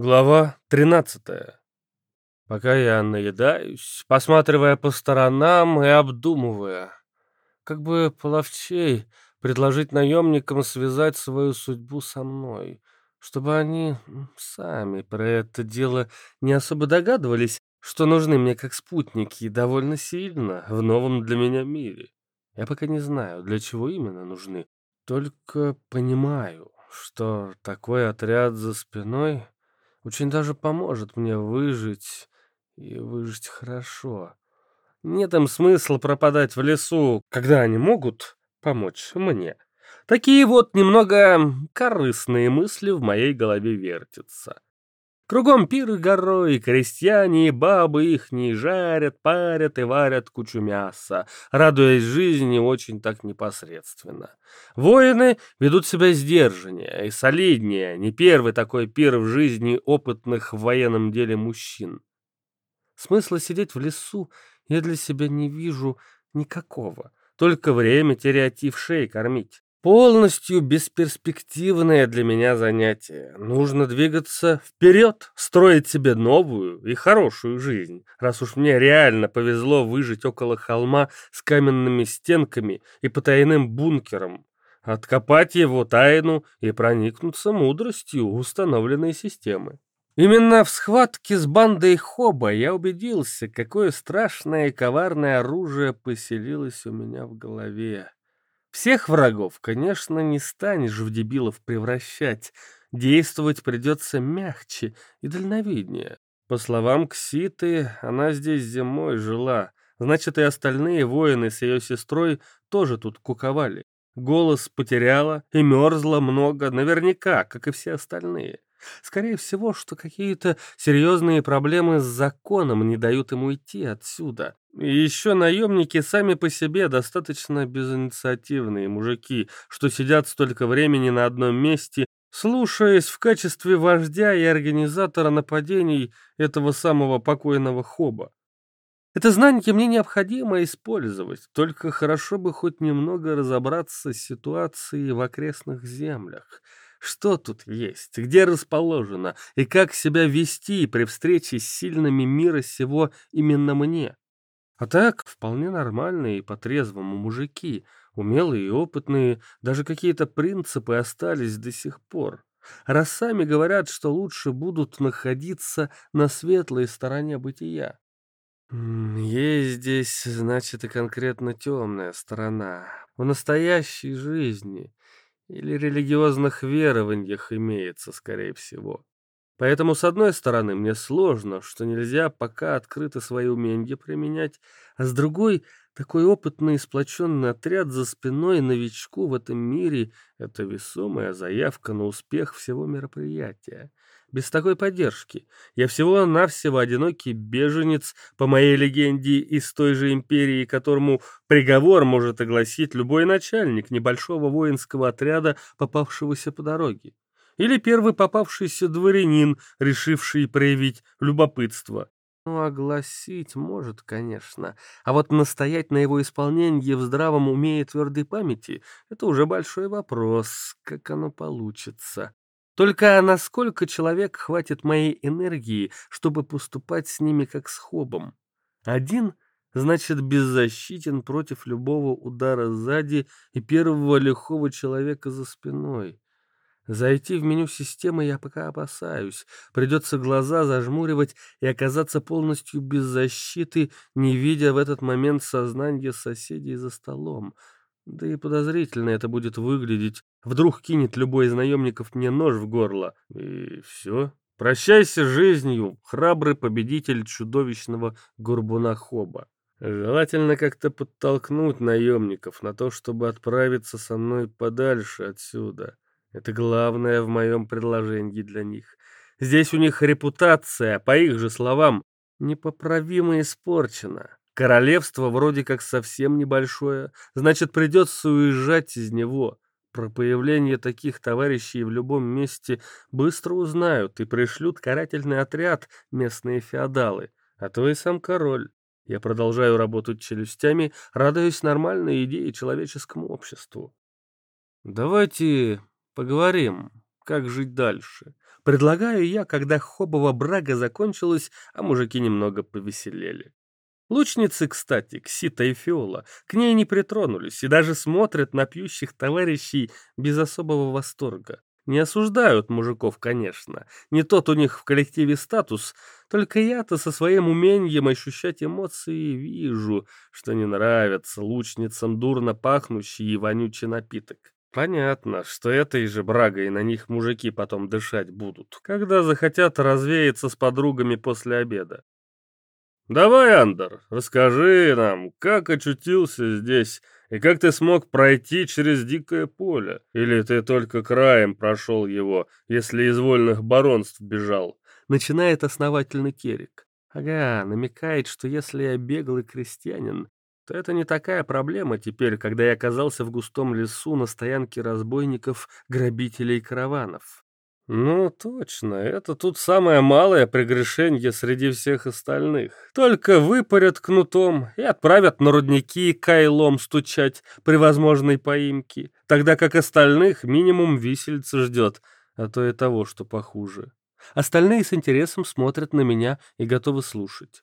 Глава 13. Пока я наедаюсь, посматривая по сторонам и обдумывая, как бы половчей предложить наемникам связать свою судьбу со мной, чтобы они сами про это дело не особо догадывались, что нужны мне как спутники довольно сильно в новом для меня мире. Я пока не знаю, для чего именно нужны, только понимаю, что такой отряд за спиной очень даже поможет мне выжить и выжить хорошо. Нет им смысла пропадать в лесу, когда они могут помочь мне. Такие вот немного корыстные мысли в моей голове вертятся. Кругом пиры горой, крестьяне и бабы их не жарят, парят и варят кучу мяса, радуясь жизни очень так непосредственно. Воины ведут себя сдержаннее и солиднее, не первый такой пир в жизни опытных в военном деле мужчин. Смысла сидеть в лесу я для себя не вижу никакого, только время терять и в шее кормить. Полностью бесперспективное для меня занятие. Нужно двигаться вперед, строить себе новую и хорошую жизнь, раз уж мне реально повезло выжить около холма с каменными стенками и потайным бункером, откопать его тайну и проникнуться мудростью установленной системы. Именно в схватке с бандой Хоба я убедился, какое страшное и коварное оружие поселилось у меня в голове. Всех врагов, конечно, не станешь в дебилов превращать. Действовать придется мягче и дальновиднее. По словам Кситы, она здесь зимой жила. Значит, и остальные воины с ее сестрой тоже тут куковали. Голос потеряла и мерзла много, наверняка, как и все остальные. Скорее всего, что какие-то серьезные проблемы с законом не дают ему идти отсюда. Еще наемники сами по себе достаточно безинициативные мужики, что сидят столько времени на одном месте, слушаясь в качестве вождя и организатора нападений этого самого покойного Хоба. Это знание мне необходимо использовать, только хорошо бы хоть немного разобраться с ситуацией в окрестных землях. Что тут есть, где расположено и как себя вести при встрече с сильными мира сего именно мне? А так, вполне нормальные и по-трезвому мужики, умелые и опытные, даже какие-то принципы остались до сих пор. Раз сами говорят, что лучше будут находиться на светлой стороне бытия. Есть здесь, значит, и конкретно темная сторона. В настоящей жизни или религиозных верованиях имеется, скорее всего. Поэтому, с одной стороны, мне сложно, что нельзя пока открыто свои умения применять, а с другой, такой опытный и сплоченный отряд за спиной новичку в этом мире — это весомая заявка на успех всего мероприятия. Без такой поддержки я всего-навсего одинокий беженец, по моей легенде, из той же империи, которому приговор может огласить любой начальник небольшого воинского отряда, попавшегося по дороге или первый попавшийся дворянин, решивший проявить любопытство. Ну, огласить может, конечно, а вот настоять на его исполнении в здравом уме и твердой памяти — это уже большой вопрос, как оно получится. Только насколько человек хватит моей энергии, чтобы поступать с ними как с хобом? Один — значит беззащитен против любого удара сзади и первого лихого человека за спиной. Зайти в меню системы я пока опасаюсь. Придется глаза зажмуривать и оказаться полностью без защиты, не видя в этот момент сознания соседей за столом. Да и подозрительно это будет выглядеть. Вдруг кинет любой из наемников мне нож в горло. И все. Прощайся жизнью, храбрый победитель чудовищного горбуна Хоба. Желательно как-то подтолкнуть наемников на то, чтобы отправиться со мной подальше отсюда. Это главное в моем предложении для них. Здесь у них репутация, по их же словам, непоправимо испорчена. Королевство вроде как совсем небольшое, значит, придется уезжать из него. Про появление таких товарищей в любом месте быстро узнают и пришлют карательный отряд местные феодалы, а то и сам король. Я продолжаю работать челюстями, радуясь нормальной идее человеческому обществу. Давайте Поговорим, как жить дальше. Предлагаю я, когда Хобова брага закончилась, а мужики немного повеселели. Лучницы, кстати, Ксита и Фиола, к ней не притронулись и даже смотрят на пьющих товарищей без особого восторга. Не осуждают мужиков, конечно. Не тот у них в коллективе статус. Только я-то со своим умением ощущать эмоции вижу, что не нравится лучницам дурно пахнущий и вонючий напиток. Понятно, что этой же брагой на них мужики потом дышать будут, когда захотят развеяться с подругами после обеда. «Давай, Андер, расскажи нам, как очутился здесь и как ты смог пройти через дикое поле? Или ты только краем прошел его, если из вольных баронств бежал?» Начинает основательный Керик. Ага, намекает, что если я беглый крестьянин, то это не такая проблема теперь, когда я оказался в густом лесу на стоянке разбойников, грабителей караванов. «Ну, точно, это тут самое малое прегрешение среди всех остальных. Только выпарят кнутом и отправят на рудники кайлом стучать при возможной поимке, тогда как остальных минимум висельца ждет, а то и того, что похуже. Остальные с интересом смотрят на меня и готовы слушать.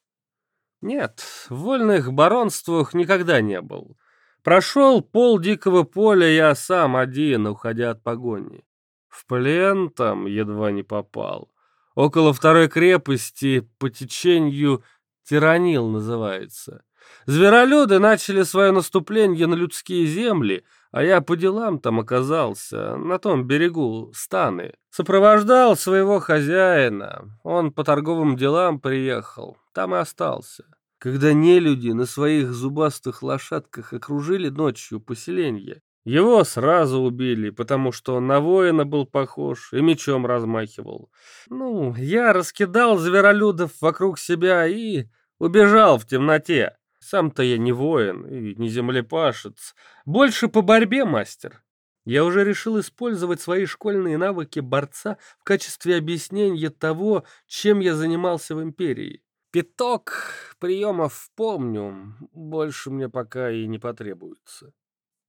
Нет, в вольных баронствах никогда не был. Прошел пол дикого поля я сам один, уходя от погони. В плен там едва не попал. Около второй крепости по течению Тиранил называется. Зверолюды начали свое наступление на людские земли, а я по делам там оказался, на том берегу Станы. Сопровождал своего хозяина. Он по торговым делам приехал, там и остался. Когда нелюди на своих зубастых лошадках окружили ночью поселение, его сразу убили, потому что он на воина был похож и мечом размахивал. Ну, я раскидал зверолюдов вокруг себя и убежал в темноте. Сам-то я не воин и не землепашец, больше по борьбе мастер. Я уже решил использовать свои школьные навыки борца в качестве объяснения того, чем я занимался в империи. Пяток приемов помню, больше мне пока и не потребуется.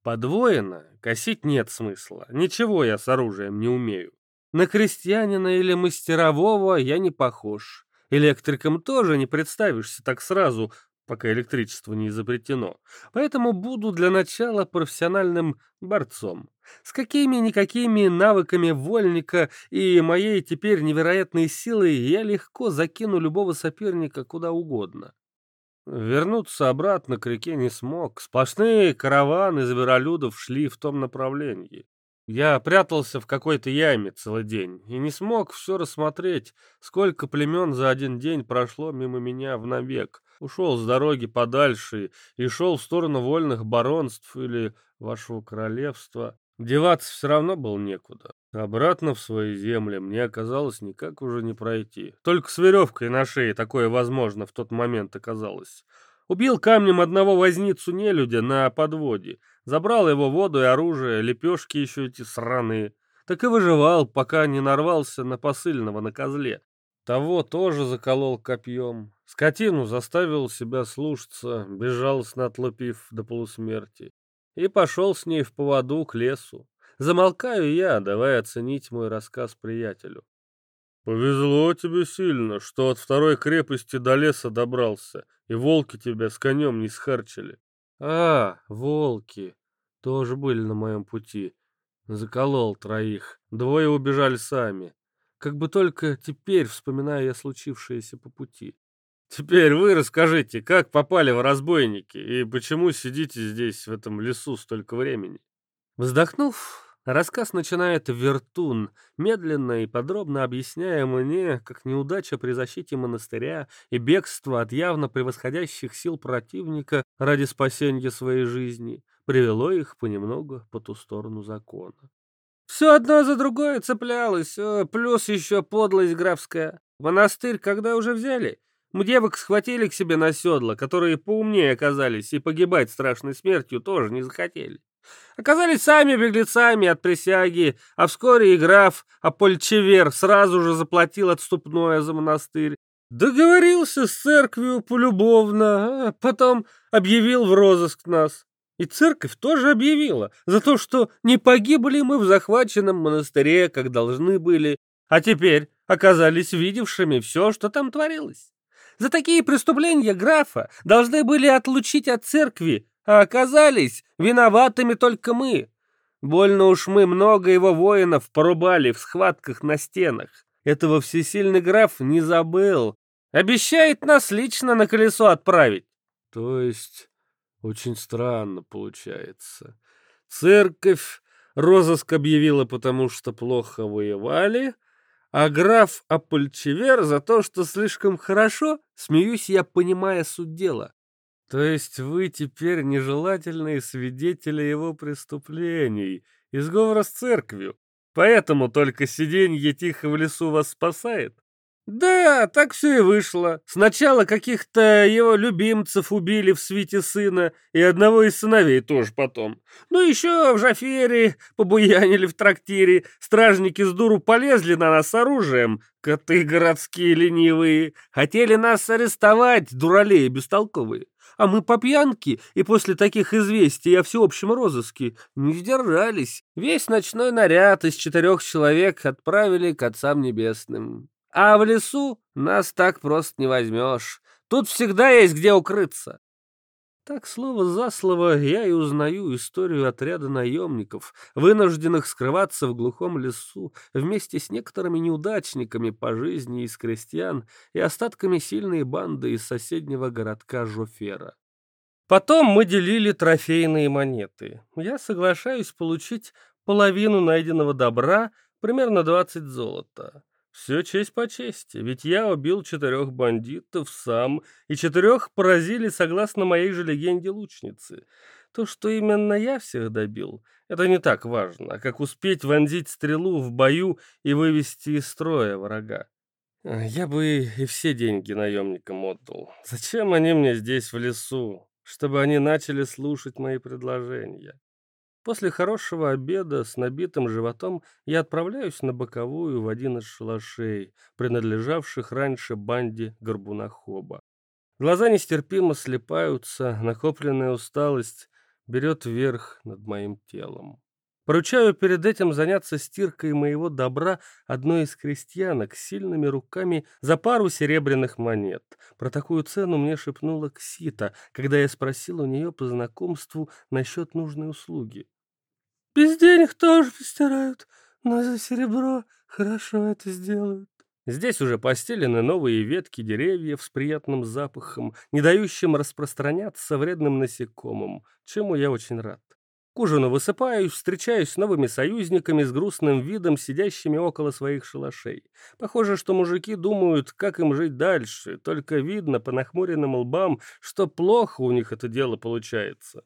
Подвоено косить нет смысла. Ничего я с оружием не умею. На крестьянина или мастерового я не похож. Электриком тоже не представишься так сразу, пока электричество не изобретено. Поэтому буду для начала профессиональным борцом. С какими-никакими навыками вольника и моей теперь невероятной силой я легко закину любого соперника куда угодно. Вернуться обратно к реке не смог. Сплошные караваны зверолюдов шли в том направлении. Я прятался в какой-то яме целый день и не смог все рассмотреть, сколько племен за один день прошло мимо меня в набег. Ушел с дороги подальше и шел в сторону вольных баронств или вашего королевства. Деваться все равно было некуда. Обратно в свои земли мне оказалось никак уже не пройти. Только с веревкой на шее такое возможно в тот момент оказалось. Убил камнем одного возницу нелюдя на подводе. Забрал его воду и оружие, лепешки еще эти сраные. Так и выживал, пока не нарвался на посыльного на козле. Того тоже заколол копьем. Скотину заставил себя слушаться, безжалостно отлупив до полусмерти. И пошел с ней в поводу к лесу. Замолкаю я, давая оценить мой рассказ приятелю. «Повезло тебе сильно, что от второй крепости до леса добрался, и волки тебя с конем не схарчили». «А, волки, тоже были на моем пути. Заколол троих, двое убежали сами. Как бы только теперь вспоминаю я случившееся по пути. Теперь вы расскажите, как попали в разбойники и почему сидите здесь, в этом лесу, столько времени?» Вздохнув, Рассказ начинает Вертун, медленно и подробно объясняя мне, как неудача при защите монастыря и бегство от явно превосходящих сил противника ради спасения своей жизни привело их понемногу по ту сторону закона. Все одно за другое цеплялось, э, плюс еще подлость графская. Монастырь когда уже взяли? Мы девок схватили к себе на седла, которые поумнее оказались, и погибать страшной смертью тоже не захотели. Оказались сами беглецами от присяги, а вскоре и граф Апольчевер сразу же заплатил отступное за монастырь. Договорился с церковью полюбовно, а потом объявил в розыск нас. И церковь тоже объявила за то, что не погибли мы в захваченном монастыре, как должны были, а теперь оказались видевшими все, что там творилось. За такие преступления графа должны были отлучить от церкви, а оказались виноватыми только мы. Больно уж мы много его воинов порубали в схватках на стенах. Этого всесильный граф не забыл. Обещает нас лично на колесо отправить. То есть очень странно получается. Церковь розыск объявила, потому что плохо воевали, а граф Апольчевер за то, что слишком хорошо, смеюсь я, понимая суть дела. То есть вы теперь нежелательные свидетели его преступлений и с церковью, поэтому только сиденье тихо в лесу вас спасает? Да, так все и вышло. Сначала каких-то его любимцев убили в свите сына, и одного из сыновей тоже потом. Ну, еще в Жафере побуянили в трактире, стражники с дуру полезли на нас с оружием, коты городские ленивые, хотели нас арестовать, дуралеи бестолковые. А мы по пьянке и после таких известий о всеобщем розыске не сдержались. Весь ночной наряд из четырех человек отправили к отцам небесным. А в лесу нас так просто не возьмешь. Тут всегда есть где укрыться. Так слово за слово я и узнаю историю отряда наемников, вынужденных скрываться в глухом лесу вместе с некоторыми неудачниками по жизни из крестьян и остатками сильной банды из соседнего городка Жофера. Потом мы делили трофейные монеты. Я соглашаюсь получить половину найденного добра, примерно 20 золота. Все честь по чести, ведь я убил четырех бандитов сам, и четырех поразили согласно моей же легенде лучницы. То, что именно я всех добил, это не так важно, а как успеть вонзить стрелу в бою и вывести из строя врага. Я бы и все деньги наемникам отдал. Зачем они мне здесь в лесу? Чтобы они начали слушать мои предложения. После хорошего обеда с набитым животом я отправляюсь на боковую в один из шалашей, принадлежавших раньше банде Горбуна Хоба. Глаза нестерпимо слепаются, накопленная усталость берет верх над моим телом. Поручаю перед этим заняться стиркой моего добра одной из крестьянок сильными руками за пару серебряных монет. Про такую цену мне шепнула Ксита, когда я спросил у нее по знакомству насчет нужной услуги. Без денег тоже постирают, но за серебро хорошо это сделают. Здесь уже постелены новые ветки деревьев с приятным запахом, не дающим распространяться вредным насекомым, чему я очень рад. К ужину высыпаюсь, встречаюсь с новыми союзниками с грустным видом, сидящими около своих шалашей. Похоже, что мужики думают, как им жить дальше, только видно по нахмуренным лбам, что плохо у них это дело получается.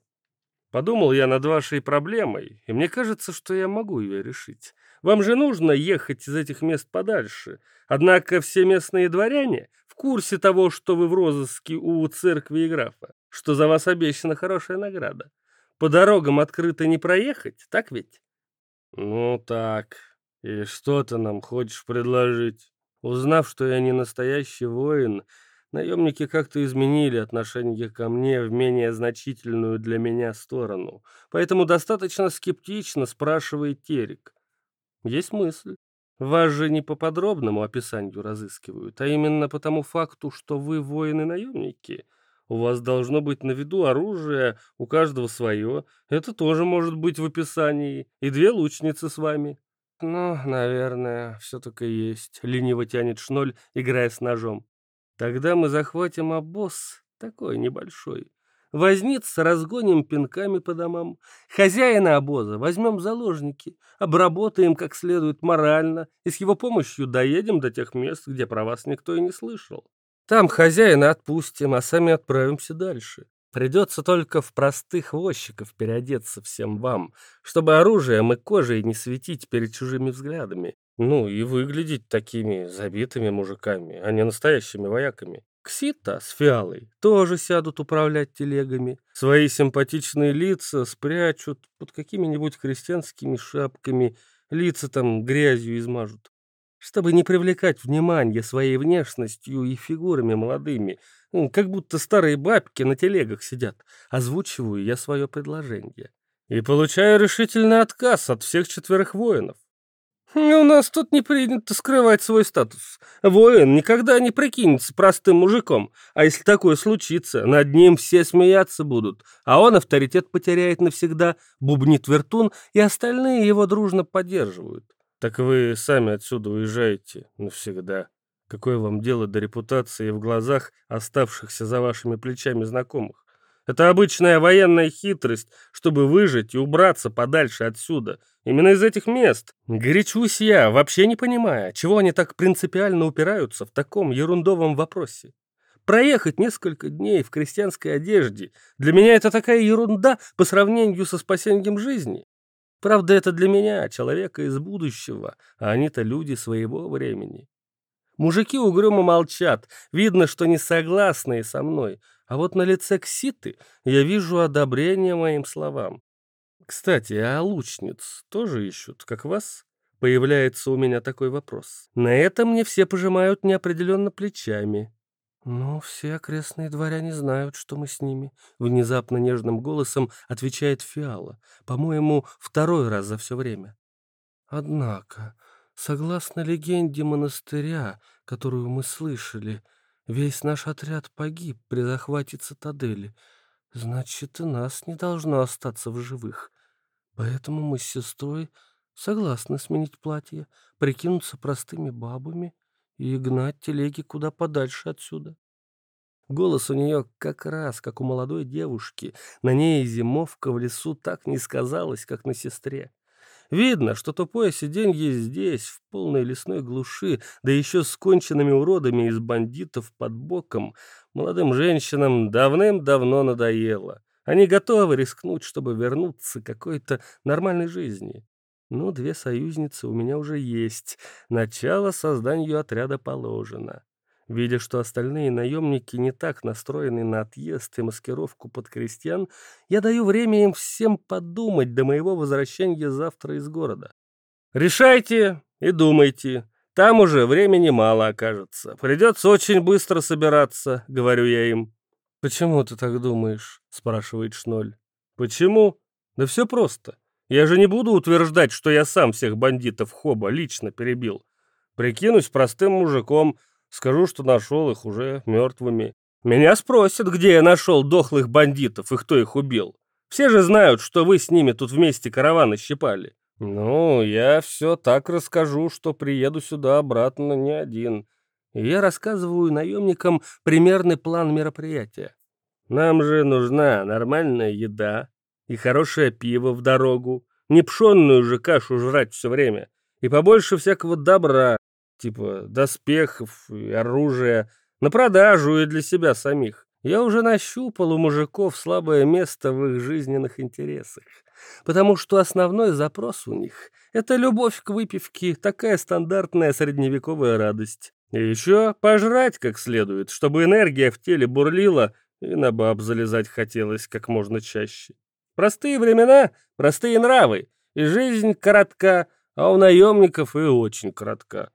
Подумал я над вашей проблемой, и мне кажется, что я могу ее решить. Вам же нужно ехать из этих мест подальше. Однако все местные дворяне в курсе того, что вы в розыске у церкви и графа, что за вас обещана хорошая награда. По дорогам открыто не проехать, так ведь? Ну так. И что ты нам хочешь предложить? Узнав, что я не настоящий воин, Наемники как-то изменили отношение ко мне в менее значительную для меня сторону, поэтому достаточно скептично спрашивает Терек. Есть мысль. Вас же не по подробному описанию разыскивают, а именно по тому факту, что вы воины-наемники. У вас должно быть на виду оружие, у каждого свое. Это тоже может быть в описании. И две лучницы с вами. Ну, наверное, все таки есть. Лениво тянет Шноль, играя с ножом. Тогда мы захватим обоз, такой небольшой. Возниц разгоним пинками по домам. Хозяина обоза возьмем заложники, обработаем как следует морально и с его помощью доедем до тех мест, где про вас никто и не слышал. Там хозяина отпустим, а сами отправимся дальше. Придется только в простых возчиков переодеться всем вам, чтобы оружием и кожей не светить перед чужими взглядами. Ну, и выглядеть такими забитыми мужиками, а не настоящими вояками. Ксита с Фиалой тоже сядут управлять телегами. Свои симпатичные лица спрячут под какими-нибудь крестьянскими шапками, лица там грязью измажут. чтобы не привлекать внимание своей внешностью и фигурами молодыми, как будто старые бабки на телегах сидят, озвучиваю я свое предложение. И получаю решительный отказ от всех четверых воинов. У нас тут не принято скрывать свой статус. Воин никогда не прикинется простым мужиком, а если такое случится, над ним все смеяться будут, а он авторитет потеряет навсегда, бубнит вертун, и остальные его дружно поддерживают. Так вы сами отсюда уезжаете навсегда. Какое вам дело до репутации в глазах оставшихся за вашими плечами знакомых? Это обычная военная хитрость, чтобы выжить и убраться подальше отсюда. Именно из этих мест. Горячусь я, вообще не понимая, чего они так принципиально упираются в таком ерундовом вопросе. Проехать несколько дней в крестьянской одежде для меня это такая ерунда по сравнению со спасением жизни. Правда, это для меня, человека из будущего, а они-то люди своего времени. Мужики угрюмо молчат, видно, что не согласные со мной, а вот на лице Кситы я вижу одобрение моим словам. Кстати, а лучниц тоже ищут, как вас? Появляется у меня такой вопрос. На это мне все пожимают неопределенно плечами. «Ну, все окрестные дворяне знают, что мы с ними», — внезапно нежным голосом отвечает Фиала, по-моему, второй раз за все время. «Однако, Согласно легенде монастыря, которую мы слышали, весь наш отряд погиб при захвате цитадели. Значит, и нас не должно остаться в живых. Поэтому мы с сестрой согласны сменить платье, прикинуться простыми бабами и гнать телеги куда подальше отсюда. Голос у нее как раз, как у молодой девушки. На ней зимовка в лесу так не сказалась, как на сестре. Видно, что тупое сиденье здесь, в полной лесной глуши, да еще с конченными уродами из бандитов под боком, молодым женщинам давным-давно надоело. Они готовы рискнуть, чтобы вернуться к какой-то нормальной жизни. Ну, две союзницы у меня уже есть. Начало созданию отряда положено. Видя, что остальные наемники не так настроены на отъезд и маскировку под крестьян, я даю время им всем подумать до моего возвращения завтра из города. Решайте и думайте. Там уже времени мало окажется. Придется очень быстро собираться, говорю я им. «Почему ты так думаешь?» — спрашивает Шноль. «Почему? Да все просто. Я же не буду утверждать, что я сам всех бандитов Хоба лично перебил. Прикинусь простым мужиком — Скажу, что нашел их уже мертвыми. Меня спросят, где я нашел дохлых бандитов и кто их убил. Все же знают, что вы с ними тут вместе караваны щипали. Ну, я все так расскажу, что приеду сюда обратно не один. И я рассказываю наемникам примерный план мероприятия. Нам же нужна нормальная еда и хорошее пиво в дорогу, не пшенную же кашу жрать все время, и побольше всякого добра, типа доспехов и оружия, на продажу и для себя самих. Я уже нащупал у мужиков слабое место в их жизненных интересах, потому что основной запрос у них — это любовь к выпивке, такая стандартная средневековая радость. И еще пожрать как следует, чтобы энергия в теле бурлила и на баб залезать хотелось как можно чаще. Простые времена, простые нравы, и жизнь коротка, а у наемников и очень коротка.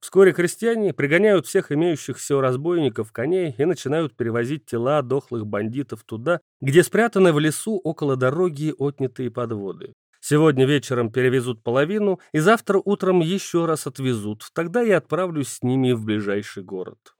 Вскоре крестьяне пригоняют всех имеющихся у разбойников коней и начинают перевозить тела дохлых бандитов туда, где спрятаны в лесу около дороги отнятые подводы. Сегодня вечером перевезут половину, и завтра утром еще раз отвезут. Тогда я отправлюсь с ними в ближайший город.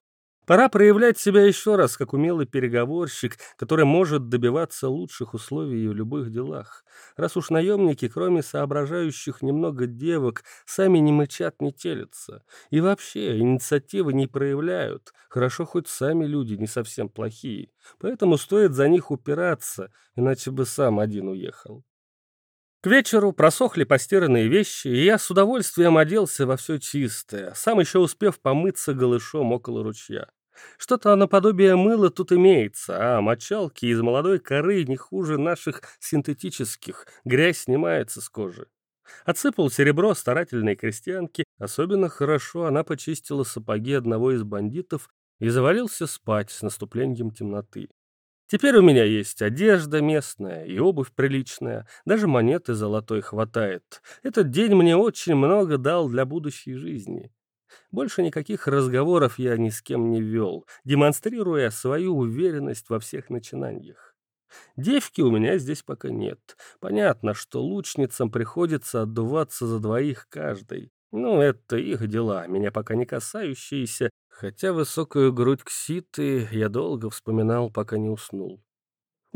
Пора проявлять себя еще раз, как умелый переговорщик, который может добиваться лучших условий в любых делах. Раз уж наемники, кроме соображающих немного девок, сами не мычат, не телятся. И вообще инициативы не проявляют. Хорошо, хоть сами люди не совсем плохие. Поэтому стоит за них упираться, иначе бы сам один уехал. К вечеру просохли постиранные вещи, и я с удовольствием оделся во все чистое, сам еще успев помыться голышом около ручья. Что-то наподобие мыла тут имеется, а мочалки из молодой коры не хуже наших синтетических, грязь снимается с кожи. Отсыпал серебро старательной крестьянки, особенно хорошо она почистила сапоги одного из бандитов и завалился спать с наступлением темноты. Теперь у меня есть одежда местная и обувь приличная, даже монеты золотой хватает. Этот день мне очень много дал для будущей жизни. Больше никаких разговоров я ни с кем не вел, демонстрируя свою уверенность во всех начинаниях. Девки у меня здесь пока нет. Понятно, что лучницам приходится отдуваться за двоих каждой. Ну, это их дела, меня пока не касающиеся, хотя высокую грудь кситы я долго вспоминал, пока не уснул.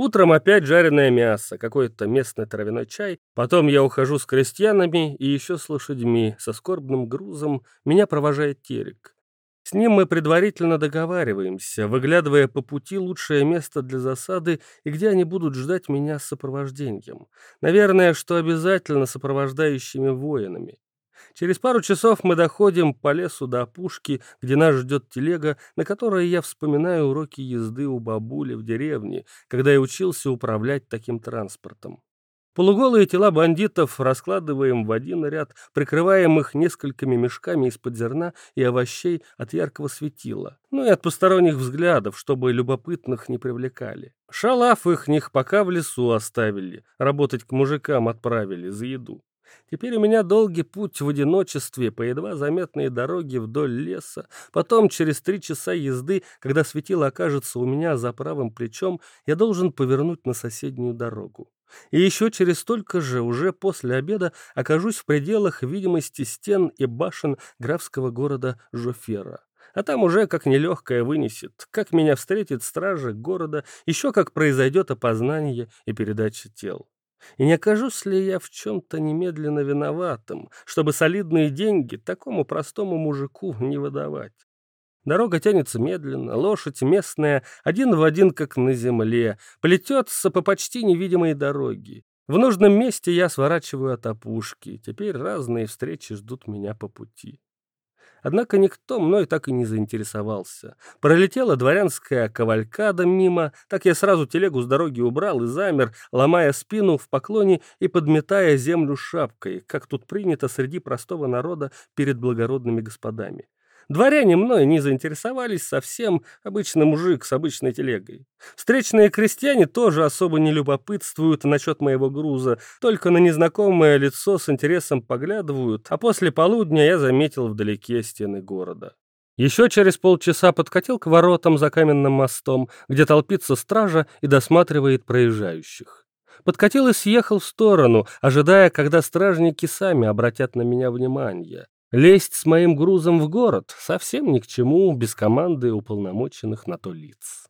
Утром опять жареное мясо, какой-то местный травяной чай. Потом я ухожу с крестьянами и еще с лошадьми. Со скорбным грузом меня провожает Терек. С ним мы предварительно договариваемся, выглядывая по пути лучшее место для засады и где они будут ждать меня с сопровождением. Наверное, что обязательно сопровождающими воинами. Через пару часов мы доходим по лесу до опушки, где нас ждет телега, на которой я вспоминаю уроки езды у бабули в деревне, когда я учился управлять таким транспортом. Полуголые тела бандитов раскладываем в один ряд, прикрываем их несколькими мешками из-под зерна и овощей от яркого светила, ну и от посторонних взглядов, чтобы любопытных не привлекали. Шалав их них пока в лесу оставили, работать к мужикам отправили за еду. Теперь у меня долгий путь в одиночестве по едва заметной дороге вдоль леса. Потом, через три часа езды, когда светило окажется у меня за правым плечом, я должен повернуть на соседнюю дорогу. И еще через столько же, уже после обеда, окажусь в пределах видимости стен и башен графского города Жофера. А там уже как нелегкое вынесет, как меня встретит стража города, еще как произойдет опознание и передача тел. И не окажусь ли я в чем-то немедленно виноватым, чтобы солидные деньги такому простому мужику не выдавать? Дорога тянется медленно, лошадь местная, один в один, как на земле, плетется по почти невидимой дороге. В нужном месте я сворачиваю от опушки, теперь разные встречи ждут меня по пути. Однако никто мной так и не заинтересовался. Пролетела дворянская кавалькада мимо, так я сразу телегу с дороги убрал и замер, ломая спину в поклоне и подметая землю шапкой, как тут принято среди простого народа перед благородными господами. Дворяне мной не заинтересовались совсем, обычный мужик с обычной телегой. Встречные крестьяне тоже особо не любопытствуют насчет моего груза, только на незнакомое лицо с интересом поглядывают, а после полудня я заметил вдалеке стены города. Еще через полчаса подкатил к воротам за каменным мостом, где толпится стража и досматривает проезжающих. Подкатил и съехал в сторону, ожидая, когда стражники сами обратят на меня внимание. Лезть с моим грузом в город совсем ни к чему без команды уполномоченных на то лиц.